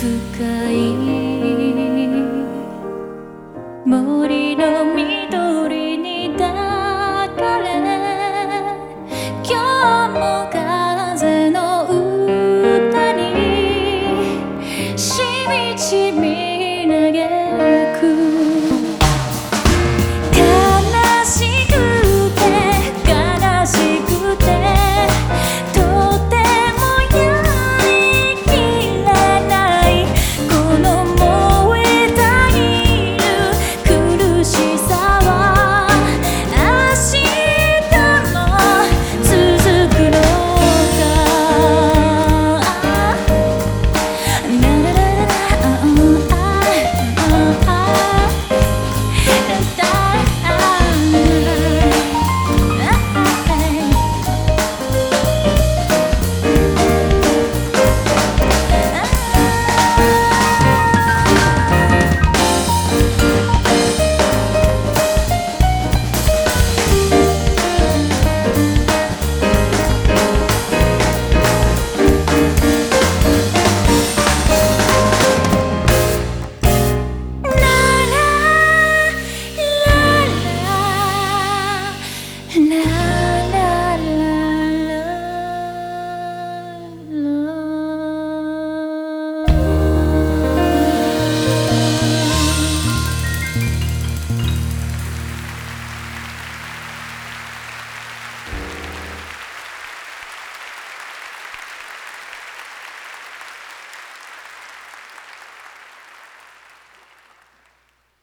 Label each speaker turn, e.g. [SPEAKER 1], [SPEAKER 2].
[SPEAKER 1] スカ森の緑に抱かれ今日も風の歌にしみちみ嘆く。